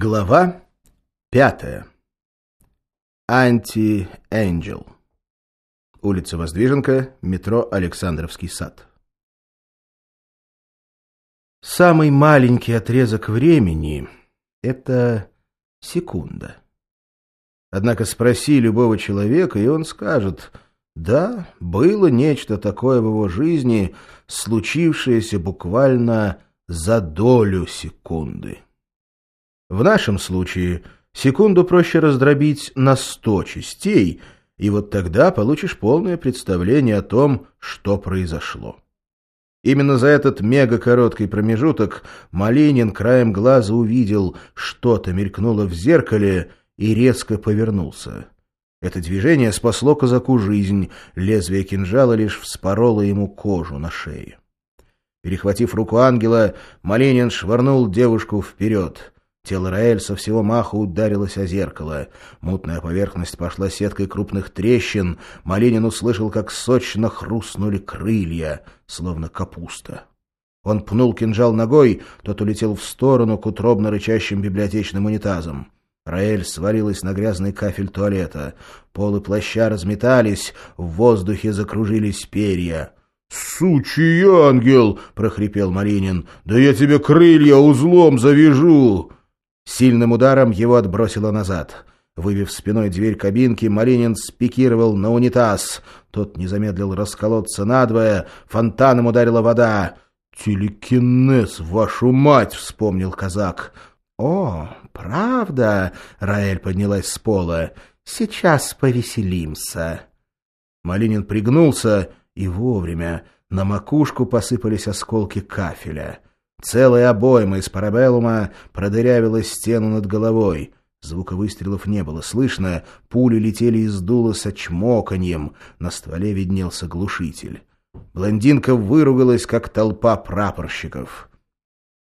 Глава пятая. Анти-Энджел. Улица Воздвиженка, метро Александровский сад. Самый маленький отрезок времени — это секунда. Однако спроси любого человека, и он скажет, да, было нечто такое в его жизни, случившееся буквально за долю секунды. В нашем случае секунду проще раздробить на сто частей, и вот тогда получишь полное представление о том, что произошло. Именно за этот мега-короткий промежуток Малинин краем глаза увидел, что-то мелькнуло в зеркале и резко повернулся. Это движение спасло казаку жизнь, лезвие кинжала лишь вспороло ему кожу на шее. Перехватив руку ангела, Малинин швырнул девушку вперед — Тело Раэль со всего маха ударилось о зеркало. Мутная поверхность пошла сеткой крупных трещин. Малинин услышал, как сочно хрустнули крылья, словно капуста. Он пнул кинжал ногой, тот улетел в сторону к утробно рычащим библиотечным унитазам. Раэль свалилась на грязный кафель туалета. Полы плаща разметались, в воздухе закружились перья. «Сучий ангел!» — прохрипел Малинин. «Да я тебе крылья узлом завяжу!» Сильным ударом его отбросило назад. Выбив спиной дверь кабинки, Малинин спикировал на унитаз. Тот не замедлил расколоться надвое, фонтаном ударила вода. «Телекинез, вашу мать!» — вспомнил казак. «О, правда?» — Раэль поднялась с пола. «Сейчас повеселимся». Малинин пригнулся, и вовремя на макушку посыпались осколки кафеля. Целая обойма из парабеллума продырявила стену над головой. Звука выстрелов не было слышно, пули летели из дула со чмоканьем, на стволе виднелся глушитель. Блондинка выругалась, как толпа прапорщиков.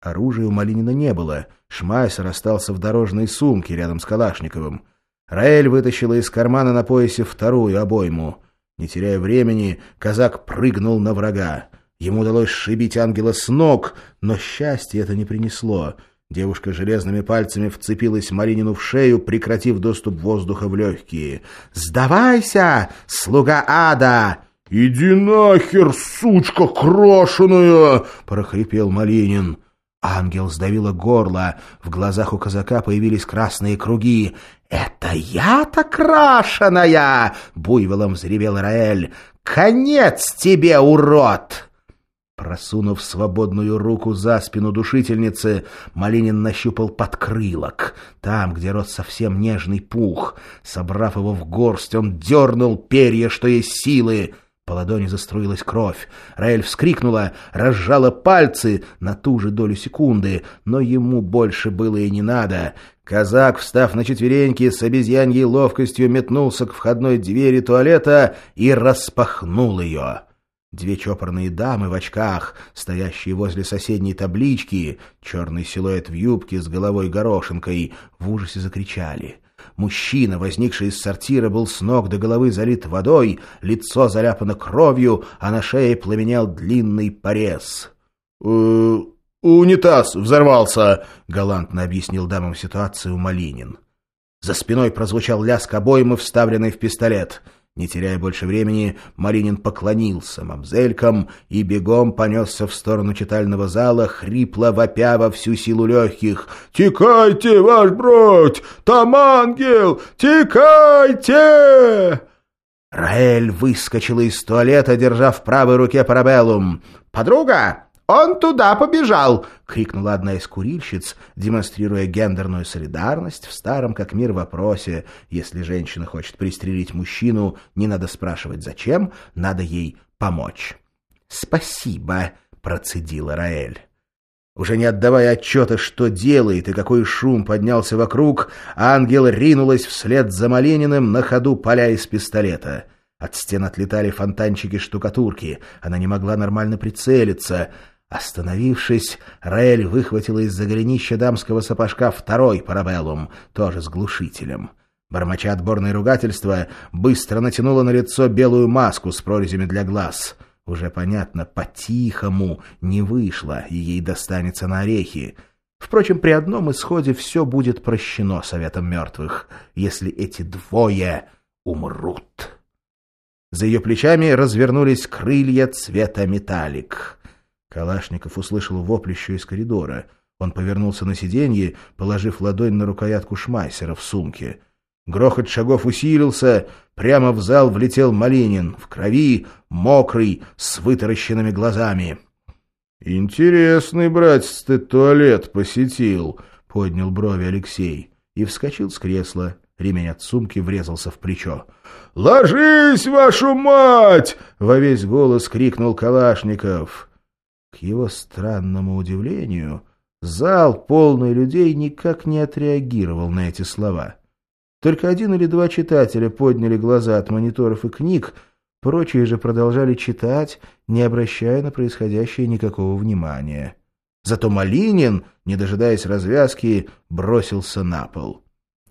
Оружия у Малинина не было, Шмайсер остался в дорожной сумке рядом с Калашниковым. Раэль вытащила из кармана на поясе вторую обойму. Не теряя времени, казак прыгнул на врага. Ему удалось сшибить ангела с ног, но счастье это не принесло. Девушка железными пальцами вцепилась Маринину в шею, прекратив доступ воздуха в легкие. «Сдавайся, слуга ада!» «Иди нахер, сучка крошеная!» — прохрипел Малинин. Ангел сдавило горло, в глазах у казака появились красные круги. «Это я-то крашеная!» — буйволом взревел Раэль. «Конец тебе, урод!» Просунув свободную руку за спину душительницы, Малинин нащупал подкрылок, там, где рос совсем нежный пух. Собрав его в горсть, он дернул перья, что есть силы. По ладони заструилась кровь. Раэль вскрикнула, разжала пальцы на ту же долю секунды, но ему больше было и не надо. Казак, встав на четвереньки, с обезьяньей ловкостью метнулся к входной двери туалета и распахнул ее. Две чопорные дамы в очках, стоящие возле соседней таблички, черный силуэт в юбке с головой горошинкой, в ужасе закричали. Мужчина, возникший из сортира, был с ног до головы залит водой, лицо заляпано кровью, а на шее пламенял длинный порез. «Э, «Унитаз взорвался!» — галантно объяснил дамам ситуацию Малинин. За спиной прозвучал лязг обоймы, вставленный в пистолет — не теряя больше времени, Маринин поклонился мамзелькам и бегом понесся в сторону читального зала, хрипло вопя во всю силу легких. «Текайте, ваш бродь! Там ангел! Текайте!» Раэль выскочила из туалета, держа в правой руке парабеллум. «Подруга, «Он туда побежал!» — крикнула одна из курильщиц, демонстрируя гендерную солидарность в старом как мир вопросе. Если женщина хочет пристрелить мужчину, не надо спрашивать зачем, надо ей помочь. «Спасибо!» — процедила Раэль. Уже не отдавая отчета, что делает и какой шум поднялся вокруг, ангел ринулась вслед за Малининым на ходу поля из пистолета. От стен отлетали фонтанчики штукатурки. Она не могла нормально прицелиться — Остановившись, Раэль выхватила из-за голенища дамского сапожка второй парабеллум, тоже с глушителем. Бормоча отборное ругательство, быстро натянула на лицо белую маску с прорезями для глаз. Уже понятно, по-тихому не вышло, и ей достанется на орехи. Впрочем, при одном исходе все будет прощено советом мертвых, если эти двое умрут. За ее плечами развернулись крылья цвета металлик. Калашников услышал воплищу из коридора. Он повернулся на сиденье, положив ладонь на рукоятку шмайсера в сумке. Грохот шагов усилился, прямо в зал влетел Малинин, в крови, мокрый, с вытаращенными глазами. «Интересный, братец, ты туалет посетил», — поднял брови Алексей и вскочил с кресла. Ремень от сумки врезался в плечо. «Ложись, вашу мать!» — во весь голос крикнул Калашников. К его странному удивлению, зал, полный людей, никак не отреагировал на эти слова. Только один или два читателя подняли глаза от мониторов и книг, прочие же продолжали читать, не обращая на происходящее никакого внимания. Зато Малинин, не дожидаясь развязки, бросился на пол.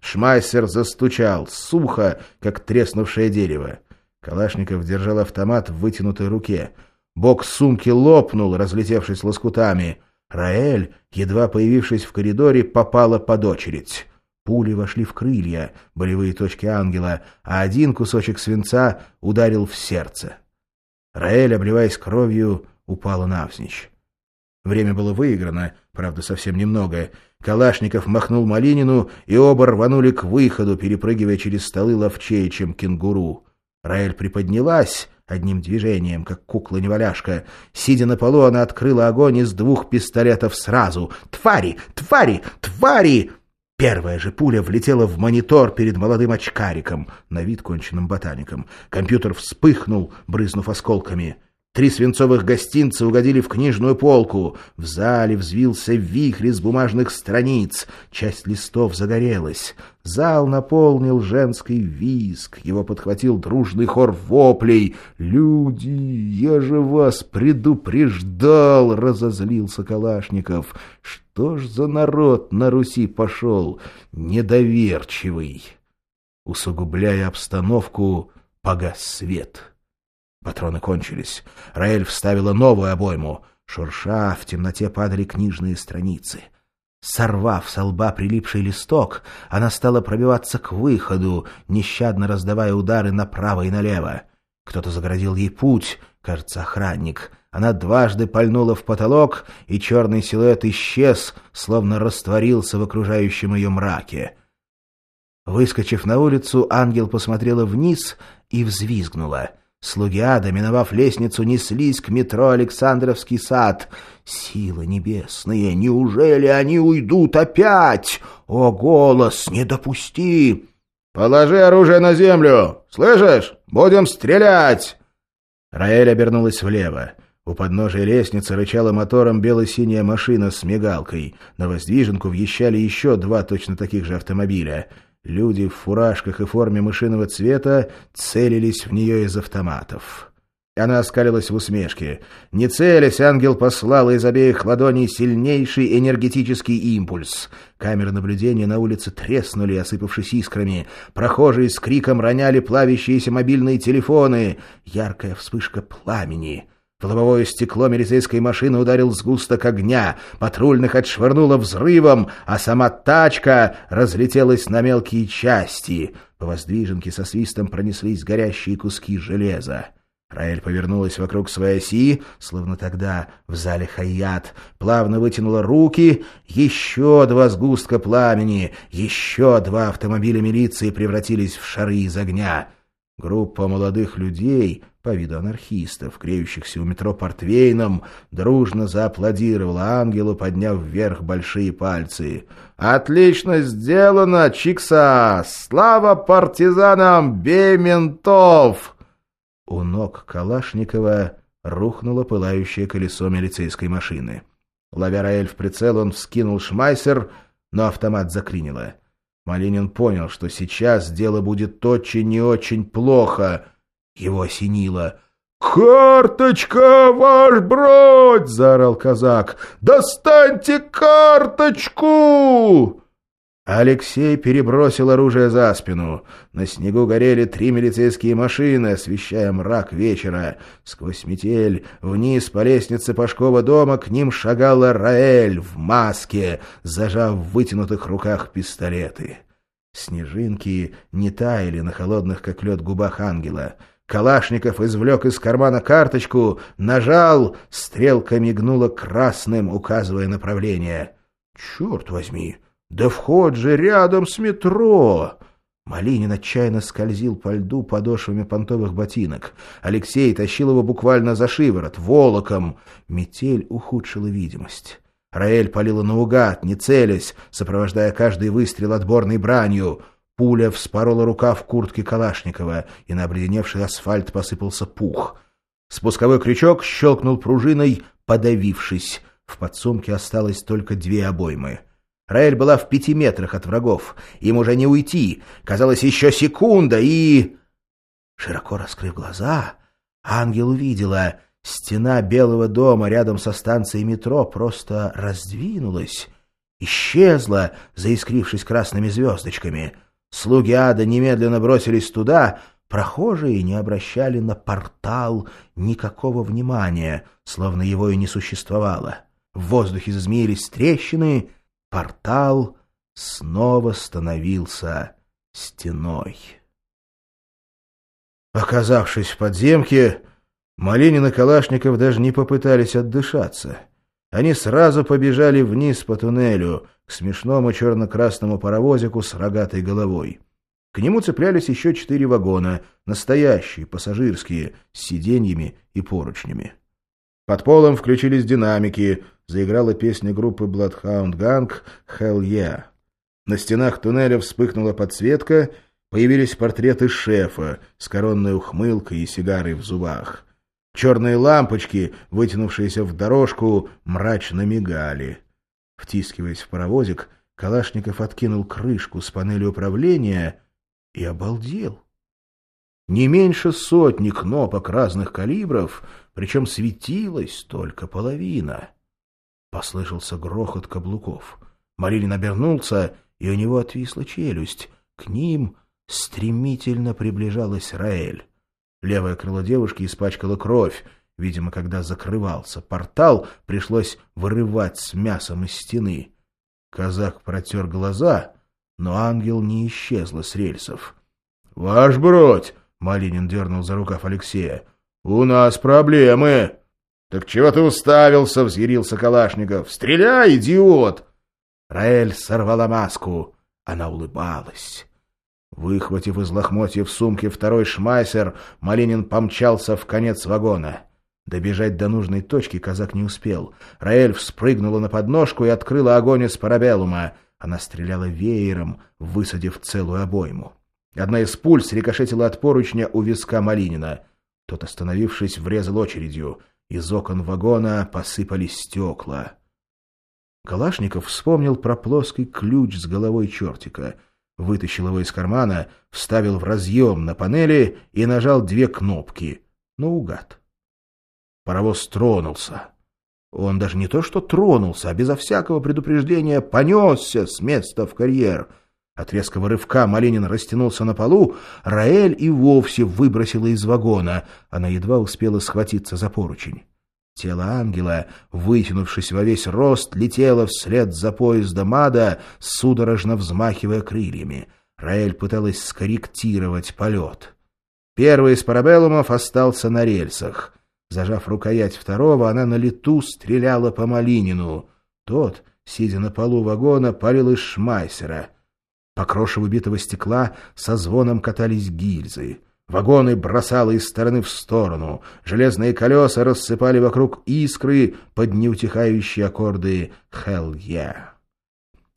Шмайсер застучал, сухо, как треснувшее дерево. Калашников держал автомат в вытянутой руке. Бок сумки лопнул, разлетевшись лоскутами. Раэль, едва появившись в коридоре, попала под очередь. Пули вошли в крылья, болевые точки ангела, а один кусочек свинца ударил в сердце. Раэль, обливаясь кровью, упала навзничь. Время было выиграно, правда, совсем немного. Калашников махнул Малинину, и оба рванули к выходу, перепрыгивая через столы ловчее, чем кенгуру. Раэль приподнялась одним движением, как кукла-неваляшка. Сидя на полу, она открыла огонь из двух пистолетов сразу. «Твари! Твари! Твари!» Первая же пуля влетела в монитор перед молодым очкариком, на вид конченным ботаником. Компьютер вспыхнул, брызнув осколками. Три свинцовых гостинца угодили в книжную полку. В зале взвился вихрь из бумажных страниц. Часть листов загорелась. Зал наполнил женский визг. Его подхватил дружный хор воплей. «Люди, я же вас предупреждал!» — разозлился Калашников. «Что ж за народ на Руси пошел? Недоверчивый!» Усугубляя обстановку, погас свет. Патроны кончились. Раэль вставила новую обойму. Шурша, в темноте падали книжные страницы. Сорвав со лба прилипший листок, она стала пробиваться к выходу, нещадно раздавая удары направо и налево. Кто-то загородил ей путь, кажется, охранник. Она дважды пальнула в потолок, и черный силуэт исчез, словно растворился в окружающем ее мраке. Выскочив на улицу, ангел посмотрела вниз и взвизгнула — Слуги ада, миновав лестницу, неслись к метро Александровский сад. Силы небесные, неужели они уйдут опять? О, голос, не допусти! «Положи оружие на землю! Слышишь? Будем стрелять!» Раэль обернулась влево. У подножия лестницы рычала мотором бело-синяя машина с мигалкой. На воздвиженку въезжали еще два точно таких же автомобиля — Люди в фуражках и форме мышиного цвета целились в нее из автоматов. Она оскалилась в усмешке. Не целясь, ангел послал из обеих ладоней сильнейший энергетический импульс. Камеры наблюдения на улице треснули, осыпавшись искрами. Прохожие с криком роняли плавящиеся мобильные телефоны. Яркая вспышка пламени — в лобовое стекло милицейской машины ударил сгусток огня, патрульных отшвырнуло взрывом, а сама тачка разлетелась на мелкие части. По воздвиженке со свистом пронеслись горящие куски железа. Раэль повернулась вокруг своей оси, словно тогда в зале Хаят, плавно вытянула руки, еще два сгустка пламени, еще два автомобиля милиции превратились в шары из огня. Группа молодых людей — по виду анархистов, креющихся у метро портвейном, дружно зааплодировала ангелу, подняв вверх большие пальцы. «Отлично сделано, Чикса! Слава партизанам! Бей ментов!» У ног Калашникова рухнуло пылающее колесо милицейской машины. Ловя Раэль в прицел, он вскинул шмайсер, но автомат заклинило. Малинин понял, что сейчас дело будет очень и очень плохо — его осенило. «Карточка, ваш бродь!» — заорал казак. «Достаньте карточку!» Алексей перебросил оружие за спину. На снегу горели три милицейские машины, освещая мрак вечера. Сквозь метель вниз по лестнице Пашкова дома к ним шагала Раэль в маске, зажав в вытянутых руках пистолеты. Снежинки не таяли на холодных, как лед, губах ангела. Калашников извлек из кармана карточку, нажал, стрелка мигнула красным, указывая направление. «Черт возьми!» Да вход же рядом с метро! Малинин отчаянно скользил по льду подошвами понтовых ботинок. Алексей тащил его буквально за шиворот, волоком. Метель ухудшила видимость. Раэль палила наугад, не целясь, сопровождая каждый выстрел отборной бранью. Пуля вспорола рукав куртки Калашникова, и на обледеневший асфальт посыпался пух. Спусковой крючок щелкнул пружиной, подавившись. В подсумке осталось только две обоймы. Раэль была в пяти метрах от врагов. Им уже не уйти. Казалось, еще секунда, и... Широко раскрыв глаза, ангел увидела, стена Белого дома рядом со станцией метро просто раздвинулась, исчезла, заискрившись красными звездочками. Слуги ада немедленно бросились туда, прохожие не обращали на портал никакого внимания, словно его и не существовало. В воздухе зазмеились трещины, Портал снова становился стеной. Оказавшись в подземке, Малинин и Калашников даже не попытались отдышаться. Они сразу побежали вниз по туннелю к смешному черно-красному паровозику с рогатой головой. К нему цеплялись еще четыре вагона, настоящие, пассажирские, с сиденьями и поручнями. Под полом включились динамики, заиграла песня группы Bloodhound Gang «Hell Yeah». На стенах туннеля вспыхнула подсветка, появились портреты шефа с коронной ухмылкой и сигарой в зубах. Черные лампочки, вытянувшиеся в дорожку, мрачно мигали. Втискиваясь в паровозик, Калашников откинул крышку с панели управления и обалдел. Не меньше сотни кнопок разных калибров, причем светилась только половина. Послышался грохот каблуков. Марилин обернулся, и у него отвисла челюсть. К ним стремительно приближалась Раэль. Левое крыло девушки испачкало кровь. Видимо, когда закрывался портал, пришлось вырывать с мясом из стены. Казак протер глаза, но ангел не исчезла с рельсов. — Ваш бродь! Малинин дернул за рукав Алексея. «У нас проблемы!» «Так чего ты уставился?» — взъярился Калашников. «Стреляй, идиот!» Раэль сорвала маску. Она улыбалась. Выхватив из лохмотьев сумки второй шмайсер, Малинин помчался в конец вагона. Добежать до нужной точки казак не успел. Раэль вспрыгнула на подножку и открыла огонь из парабеллума. Она стреляла веером, высадив целую обойму. Одна из пуль срикошетила от поручня у виска Малинина. Тот, остановившись, врезал очередью. Из окон вагона посыпались стекла. Калашников вспомнил про плоский ключ с головой чертика. Вытащил его из кармана, вставил в разъем на панели и нажал две кнопки. Наугад. Паровоз тронулся. Он даже не то что тронулся, а безо всякого предупреждения понесся с места в карьер — от резкого рывка Малинин растянулся на полу, Раэль и вовсе выбросила из вагона. Она едва успела схватиться за поручень. Тело ангела, вытянувшись во весь рост, летело вслед за поездом ада, судорожно взмахивая крыльями. Раэль пыталась скорректировать полет. Первый из парабеллумов остался на рельсах. Зажав рукоять второго, она на лету стреляла по Малинину. Тот, сидя на полу вагона, палил из шмайсера — по крошеву битого стекла со звоном катались гильзы. Вагоны бросало из стороны в сторону. Железные колеса рассыпали вокруг искры под неутихающие аккорды «Hell yeah».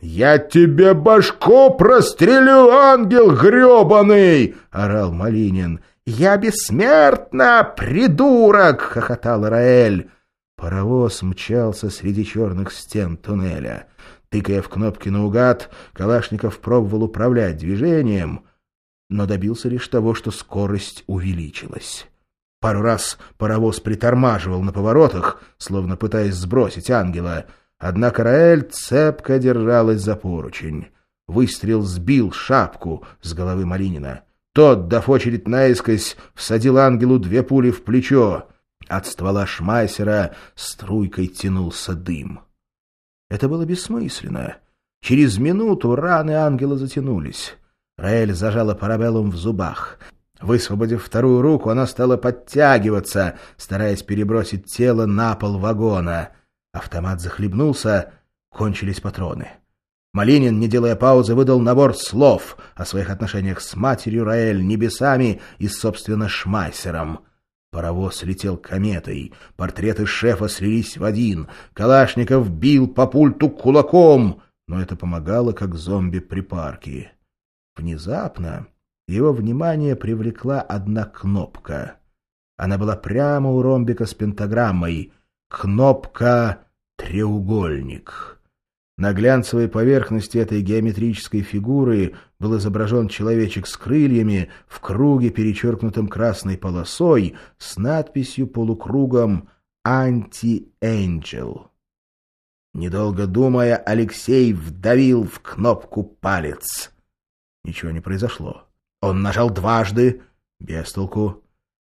«Я тебе башку прострелю, ангел гребаный!» — орал Малинин. «Я бессмертна, придурок!» — хохотал Раэль. Паровоз мчался среди черных стен туннеля. Тыкая в кнопки наугад, Калашников пробовал управлять движением, но добился лишь того, что скорость увеличилась. Пару раз паровоз притормаживал на поворотах, словно пытаясь сбросить ангела, однако Раэль цепко держалась за поручень. Выстрел сбил шапку с головы Малинина. Тот, дав очередь наискось, всадил ангелу две пули в плечо. От ствола Шмайсера струйкой тянулся дым. Это было бессмысленно. Через минуту раны ангела затянулись. Раэль зажала парабеллум в зубах. Высвободив вторую руку, она стала подтягиваться, стараясь перебросить тело на пол вагона. Автомат захлебнулся, кончились патроны. Малинин, не делая паузы, выдал набор слов о своих отношениях с матерью Раэль, небесами и, собственно, Шмайсером. Паровоз летел кометой, портреты шефа слились в один, Калашников бил по пульту кулаком, но это помогало, как зомби при парке. Внезапно его внимание привлекла одна кнопка. Она была прямо у ромбика с пентаграммой. Кнопка «Треугольник». На глянцевой поверхности этой геометрической фигуры был изображен человечек с крыльями в круге, перечеркнутом красной полосой, с надписью полукругом «Анти-Энджел». Недолго думая, Алексей вдавил в кнопку палец. Ничего не произошло. Он нажал дважды, без толку.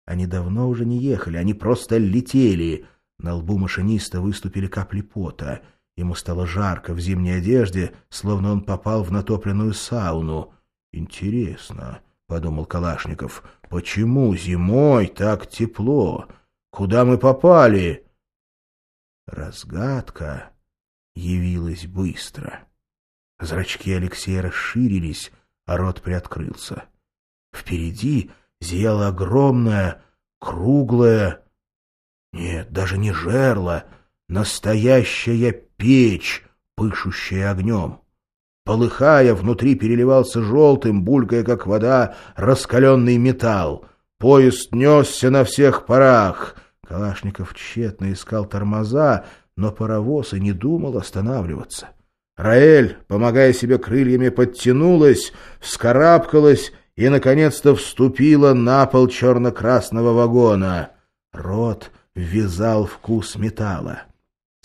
Они давно уже не ехали, они просто летели. На лбу машиниста выступили капли пота — Ему стало жарко в зимней одежде, словно он попал в натопленную сауну. «Интересно», — подумал Калашников, — «почему зимой так тепло? Куда мы попали?» Разгадка явилась быстро. Зрачки Алексея расширились, а рот приоткрылся. Впереди зияла огромная, круглая... Нет, даже не жерла, настоящая печь, пышущая огнем. Полыхая, внутри переливался желтым, булькая, как вода, раскаленный металл. Поезд несся на всех парах. Калашников тщетно искал тормоза, но паровоз и не думал останавливаться. Раэль, помогая себе крыльями, подтянулась, вскарабкалась и, наконец-то, вступила на пол черно-красного вагона. Рот ввязал вкус металла.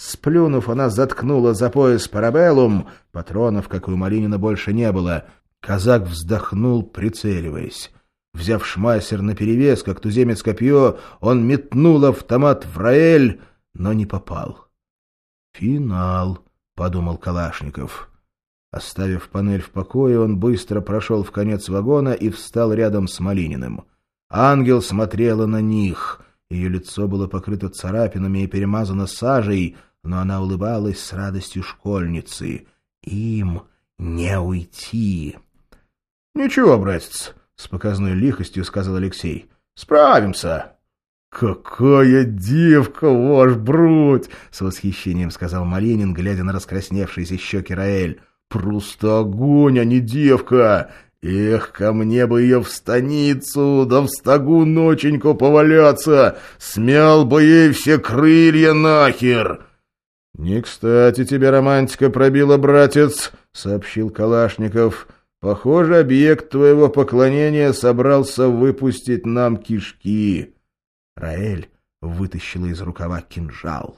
Сплюнув, она заткнула за пояс парабеллум. Патронов, как и у Малинина, больше не было. Казак вздохнул, прицеливаясь. Взяв шмайсер наперевес, как туземец копье, он метнул автомат в Раэль, но не попал. «Финал», — подумал Калашников. Оставив панель в покое, он быстро прошел в конец вагона и встал рядом с Малининым. Ангел смотрела на них. Ее лицо было покрыто царапинами и перемазано сажей, но она улыбалась с радостью школьницы. Им не уйти. — Ничего, братец, — с показной лихостью сказал Алексей. — Справимся. — Какая девка, ваш бруть! — с восхищением сказал Малинин, глядя на раскрасневшиеся щеки Раэль. — Просто огонь, а не девка! Эх, ко мне бы ее в станицу, да в стогу ноченьку поваляться, смял бы ей все крылья нахер. — Не кстати тебе романтика пробила, братец, — сообщил Калашников. — Похоже, объект твоего поклонения собрался выпустить нам кишки. Раэль вытащила из рукава кинжал.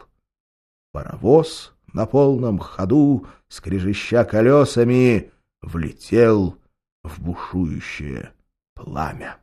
Паровоз на полном ходу, скрежеща колесами, влетел в бушующее пламя.